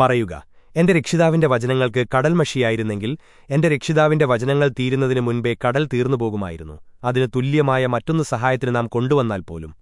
പറയുക എന്റെ രക്ഷിതാവിന്റെ വചനങ്ങൾക്ക് കടൽമഷിയായിരുന്നെങ്കിൽ എന്റെ രക്ഷിതാവിന്റെ വചനങ്ങൾ തീരുന്നതിനു മുൻപേ കടൽ തീർന്നുപോകുമായിരുന്നു. അതിന് തുല്യമായ മറ്റൊന്ന് സഹായത്തിന് നാം കൊണ്ടുവന്നാൽ പോലും.